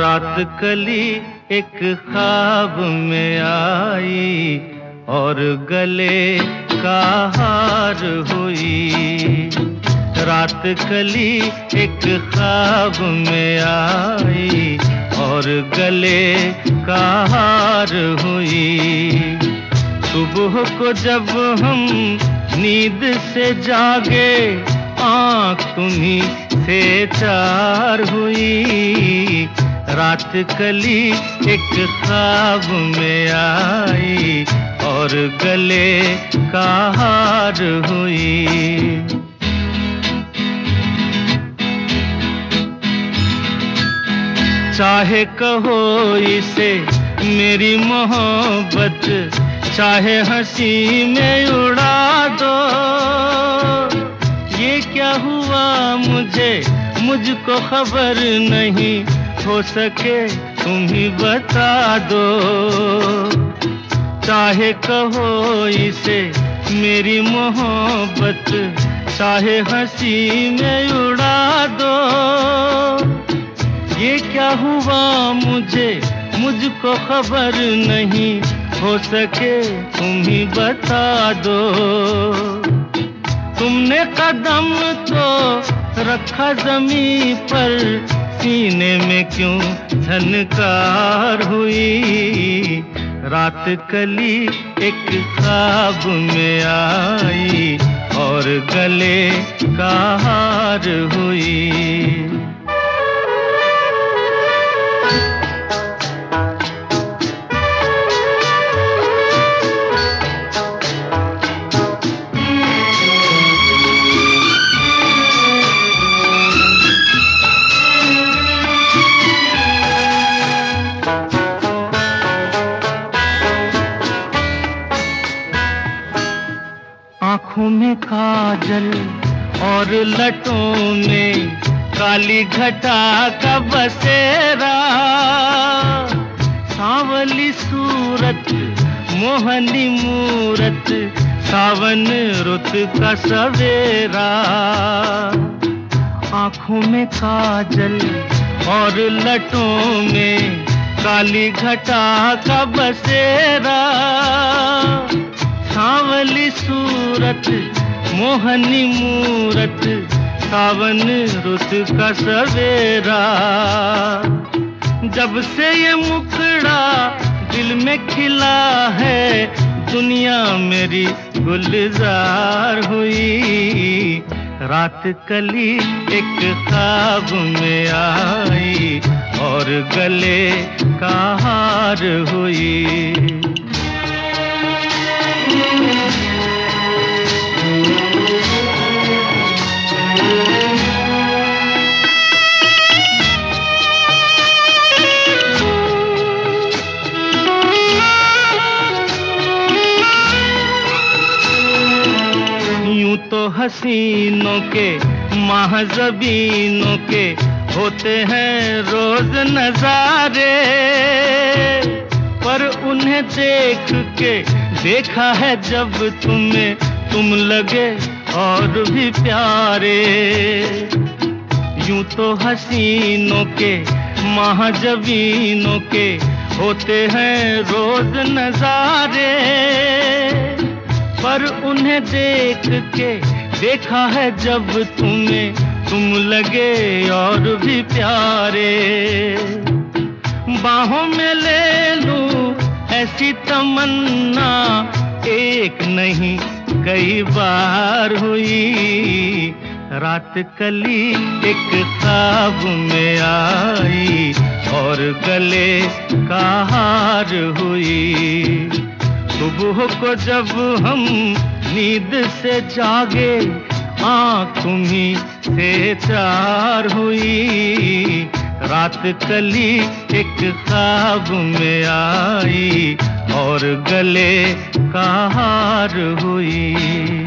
रात कली एक ख्वाब में आई और गले का हार हुई। रात कली एक ख्वाब में आई और गले का हार हुई। सुबह को जब हम नींद से जागे, आँख तुम्ही से चार हुई। रात कली एक ख्वाब में आई और गले का हार हुई। चाहे कहो इसे मेरी मोहब्बत चाहे हँसी में उड़ा दो। ये क्या हुआ मुझे? मुझको खबर नहीं हो सके। तुम ही बता दो। चाहे कहो इसे मेरी मोहब्बत, चाहे हँसी में उड़ा दो। ये क्या हुआ मुझे? मुझको खबर नहीं हो सके, तुम ही बता दो। तुमने कदम तो रखा जमी पर, सीने में क्यों झनकार हुई? रात कली एक ख्वाब में आई, और गले का हार हुई। आँखों में काजल और लटों में काली घटा का बसेरा। सावली सूरत, मोहनी मूरत, सावन रुत का सवेरा। आँखों में काजल और लटों में काली घटा का बसेरा। सावली सूरत, मोहनी मूरत, सावन रुत का सवेरा। जब से ये मुखड़ा दिल में खिला है, दुनिया मेरी गुलजार हुई। रात कली एक ख्वाब में आई और गले का हार हुई। हसीनों के, महजबीनों के होते हैं रोज नजारे। पर उन्हें देख के देखा है जब तुम्हें तुम लगे और भी प्यारे। यूँ तो हसीनों के, महाजबीनों के होते हैं रोज नजारे। पर उन्हें देख के देखा है जब तुम्हें तुम लगे और भी प्यारे। बाहों में ले लूँ ऐसी तमन्ना, एक नहीं, कई बार हुई। रात कली एक ख्वाब में आई, और गले का हार हुई। सुबह को जब हम नींद से जागे, आँख तुम्ही से चार हुई। रात कली एक ख्वाब में आई और गले का हार हुई।